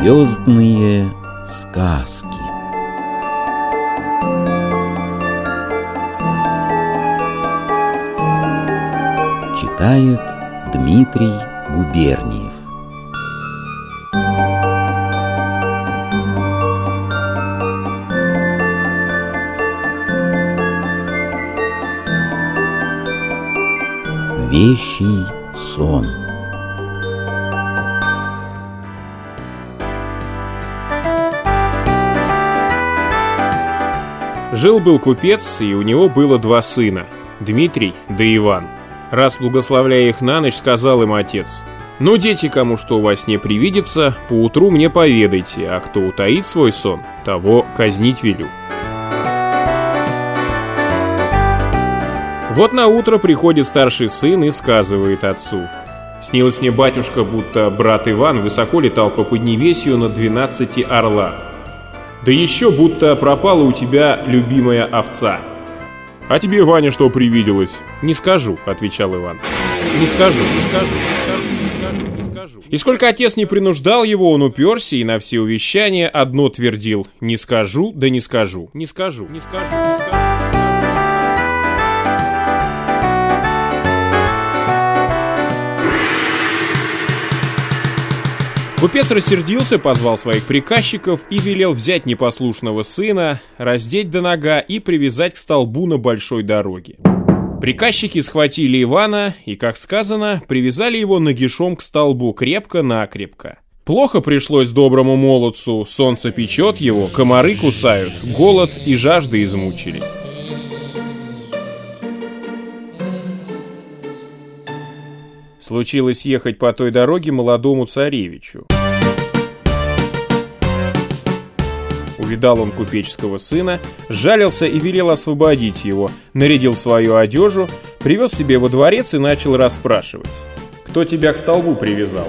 Звездные сказки. Читает Дмитрий Губерниев Жил-был купец, и у него было два сына, Дмитрий да Иван. Раз благословляя их на ночь, сказал им отец, «Ну, дети, кому что во сне привидится, поутру мне поведайте, а кто утаит свой сон, того казнить велю». Вот на утро приходит старший сын и сказывает отцу, «Снилось мне, батюшка, будто брат Иван высоко летал по Поднебесью на 12 орлах. Да еще будто пропала у тебя любимая овца. А тебе, Ваня, что привиделось? Не скажу, отвечал Иван. Не скажу, не скажу, не скажу, не скажу, не скажу. И сколько отец не принуждал его, он уперся и на все увещания одно твердил. Не скажу, да не скажу, не скажу, не скажу, не скажу. Купец рассердился, позвал своих приказчиков и велел взять непослушного сына, раздеть до нога и привязать к столбу на большой дороге. Приказчики схватили Ивана и, как сказано, привязали его нагишом к столбу крепко-накрепко. Плохо пришлось доброму молодцу, солнце печет его, комары кусают, голод и жажда измучили. Случилось ехать по той дороге молодому царевичу. Увидал он купеческого сына, жалился и велел освободить его, нарядил свою одежу, привез себе во дворец и начал расспрашивать. «Кто тебя к столбу привязал?»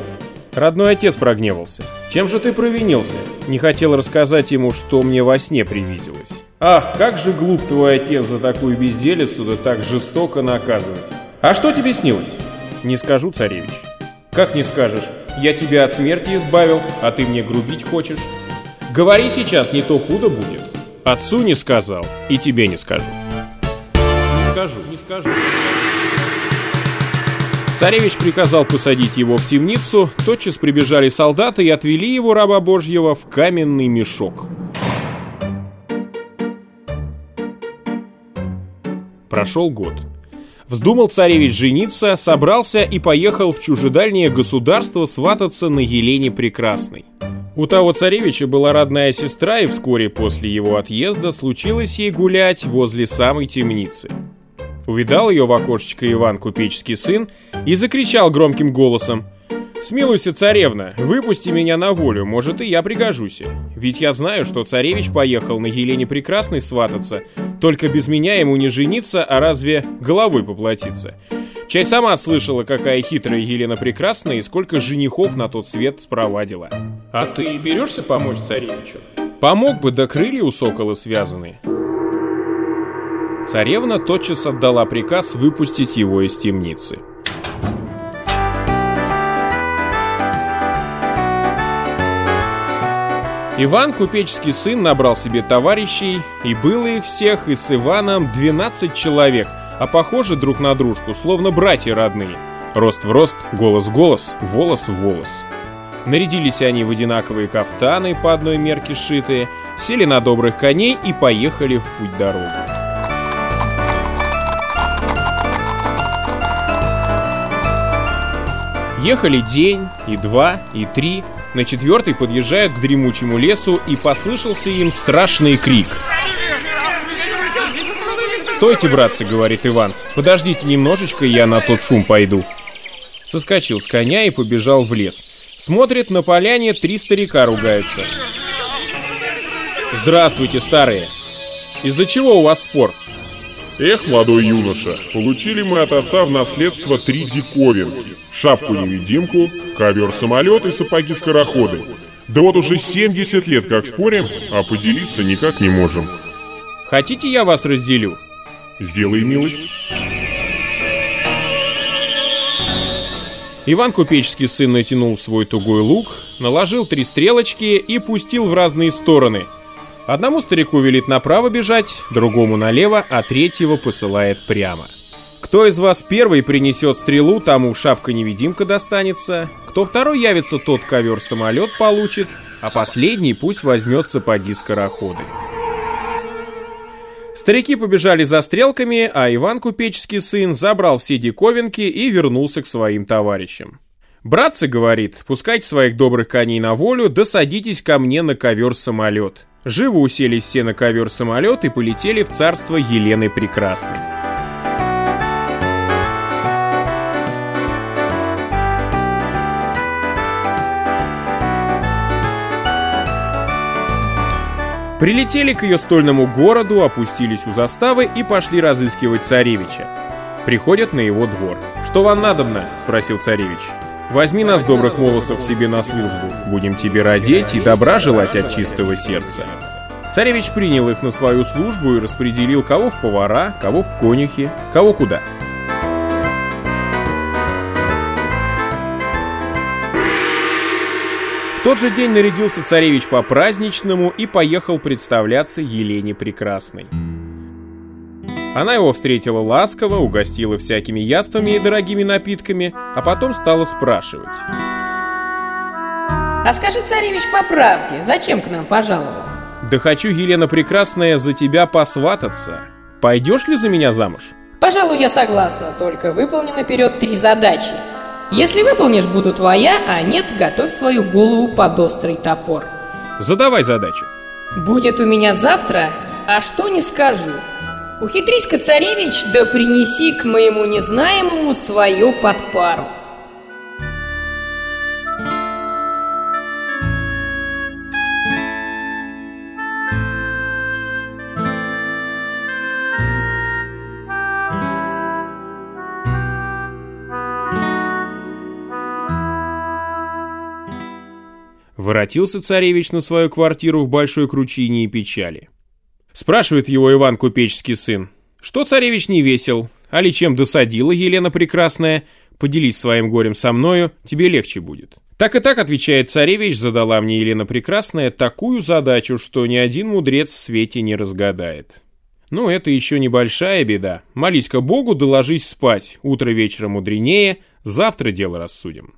Родной отец прогневался. «Чем же ты провинился?» Не хотел рассказать ему, что мне во сне привиделось. «Ах, как же глуп твой отец за такую безделицу да так жестоко наказывать!» «А что тебе снилось?» «Не скажу, царевич». «Как не скажешь? Я тебя от смерти избавил, а ты мне грубить хочешь?» «Говори сейчас, не то худо будет». «Отцу не сказал, и тебе не скажу». «Не скажу, не скажу, не скажу». Царевич приказал посадить его в темницу, тотчас прибежали солдаты и отвели его, раба Божьего, в каменный мешок. Прошел год. Вздумал царевич жениться, собрался и поехал в чужедальнее государство свататься на Елене Прекрасной. У того царевича была родная сестра, и вскоре после его отъезда случилось ей гулять возле самой темницы. Увидал ее в окошечко Иван, купеческий сын, и закричал громким голосом «Смилуйся, царевна, выпусти меня на волю, может и я пригожусь. Ведь я знаю, что царевич поехал на Елене Прекрасной свататься, только без меня ему не жениться, а разве головой поплатиться. Чай сама слышала, какая хитрая Елена Прекрасная и сколько женихов на тот свет спровадила. А ты берешься помочь царевичу? Помог бы, да крылья у сокола связаны. Царевна тотчас отдала приказ выпустить его из темницы. Иван, купеческий сын, набрал себе товарищей, и было их всех, и с Иваном 12 человек, а похожи друг на дружку, словно братья родные. Рост в рост, голос в голос, волос в волос. Нарядились они в одинаковые кафтаны, по одной мерке сшитые, сели на добрых коней и поехали в путь дорогу. Ехали день, и два, и три, на четвертый подъезжают к дремучему лесу, и послышался им страшный крик. «Стойте, братцы», — говорит Иван, — «подождите немножечко, я на тот шум пойду». Соскочил с коня и побежал в лес. Смотрит, на поляне три старика ругаются. «Здравствуйте, старые! Из-за чего у вас спор?» Эх, молодой юноша, получили мы от отца в наследство три диковинки. Шапку-невидимку, ковер-самолет и сапоги-скороходы. Да вот уже 70 лет как спорим, а поделиться никак не можем. Хотите, я вас разделю? Сделай милость. Иван Купеческий сын натянул свой тугой лук, наложил три стрелочки и пустил в разные стороны. Одному старику велит направо бежать, другому налево, а третьего посылает прямо. Кто из вас первый принесет стрелу, тому шапка-невидимка достанется. Кто второй явится, тот ковер-самолет получит, а последний пусть возьмет сапоги-скороходы. Старики побежали за стрелками, а Иван Купеческий сын забрал все диковинки и вернулся к своим товарищам. «Братцы, — говорит, — пускайте своих добрых коней на волю, да садитесь ко мне на ковер-самолет». Живо уселись все на ковер-самолет и полетели в царство Елены Прекрасной. Прилетели к ее стольному городу, опустились у заставы и пошли разыскивать царевича. Приходят на его двор. «Что вам надобно?» – спросил царевич. «Возьми нас, добрых волосов, себе на службу. Будем тебе родить и добра желать от чистого сердца». Царевич принял их на свою службу и распределил кого в повара, кого в конюхи, кого куда – В тот же день нарядился царевич по-праздничному и поехал представляться Елене Прекрасной. Она его встретила ласково, угостила всякими яствами и дорогими напитками, а потом стала спрашивать. «А скажи, царевич, по правде, зачем к нам пожаловал?» «Да хочу, Елена Прекрасная, за тебя посвататься. Пойдешь ли за меня замуж?» «Пожалуй, я согласна, только выполни наперед три задачи. Если выполнишь, буду твоя, а нет, готовь свою голову под острый топор. Задавай задачу. Будет у меня завтра, а что не скажу. Ухитрись-ка, царевич, да принеси к моему незнаемому свою подпару. Воротился царевич на свою квартиру в Большой Кручине и печали. Спрашивает его Иван Купеческий сын. Что царевич не весел? А ли чем досадила Елена Прекрасная? Поделись своим горем со мною, тебе легче будет. Так и так, отвечает царевич, задала мне Елена Прекрасная такую задачу, что ни один мудрец в свете не разгадает. Ну, это еще небольшая беда. Молись-ка Богу, доложись спать. Утро вечера мудренее, завтра дело рассудим.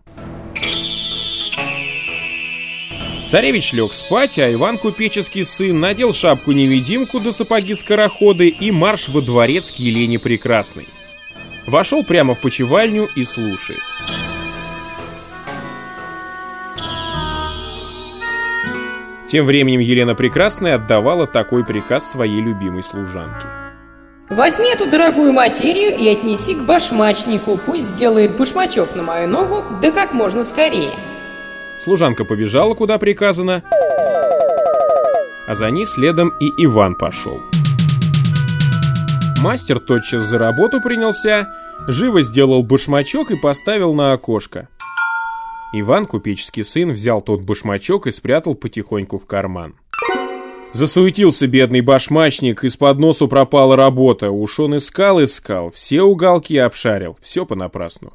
Царевич лег спать, а Иван Купеческий сын надел шапку-невидимку до сапоги-скороходы и марш во дворец к Елене Прекрасной. Вошел прямо в почевальню и слушает. Тем временем Елена Прекрасная отдавала такой приказ своей любимой служанке. Возьми эту дорогую материю и отнеси к башмачнику, пусть сделает башмачок на мою ногу, да как можно скорее. Служанка побежала, куда приказано, а за ней следом и Иван пошел. Мастер тотчас за работу принялся, живо сделал башмачок и поставил на окошко. Иван, купеческий сын, взял тот башмачок и спрятал потихоньку в карман. Засуетился бедный башмачник, из-под носу пропала работа, уж он искал-искал, все уголки обшарил, все понапрасну.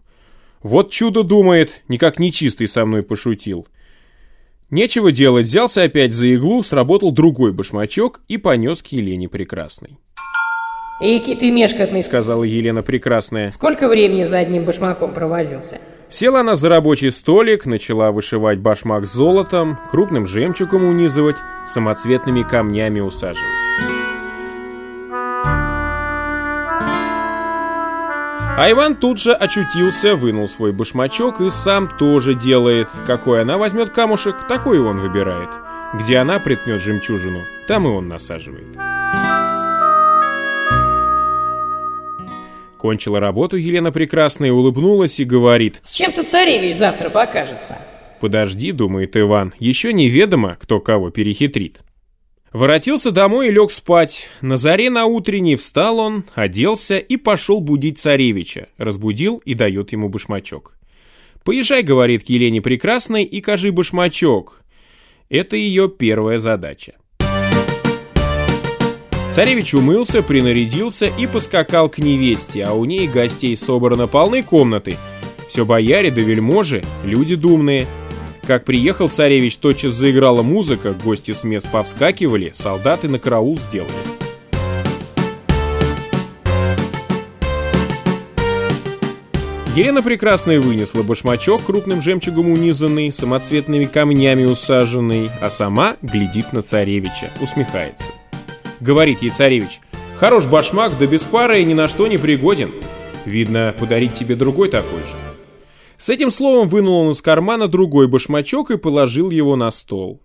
Вот чудо думает, никак нечистый со мной пошутил. Нечего делать, взялся опять за иглу, сработал другой башмачок и понес к Елене Прекрасной. «Эки ты мешкотный», — сказала Елена Прекрасная. «Сколько времени за одним башмаком провозился?» Села она за рабочий столик, начала вышивать башмак золотом, крупным жемчугом унизывать, самоцветными камнями усаживать. А Иван тут же очутился, вынул свой башмачок и сам тоже делает. Какой она возьмет камушек, такой и он выбирает. Где она приткнет жемчужину, там и он насаживает. Кончила работу Елена Прекрасная, улыбнулась и говорит. «С чем-то царевич завтра покажется». «Подожди», — думает Иван, — «еще неведомо, кто кого перехитрит». Воротился домой и лег спать. На заре на утренней встал он, оделся и пошел будить царевича. Разбудил и дает ему башмачок. «Поезжай», — говорит к Елене Прекрасной, — «и кажи башмачок». Это ее первая задача. Царевич умылся, принарядился и поскакал к невесте, а у ней гостей собрано полны комнаты. Все бояре да вельможи, люди думные. Как приехал царевич, тотчас заиграла музыка, гости с мест повскакивали, солдаты на караул сделали. Елена Прекрасная вынесла башмачок, крупным жемчугом унизанный, самоцветными камнями усаженный, а сама глядит на царевича, усмехается. Говорит ей царевич, «Хорош башмак, да без пары и ни на что не пригоден. Видно, подарить тебе другой такой же». С этим словом вынул он из кармана другой башмачок и положил его на стол.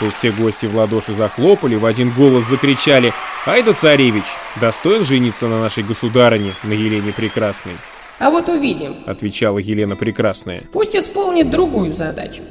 Тут все гости в ладоши захлопали, в один голос закричали «Ай да царевич! Достоин жениться на нашей государыне, на Елене Прекрасной!» А вот увидим. Отвечала Елена Прекрасная. Пусть исполнит другую задачу.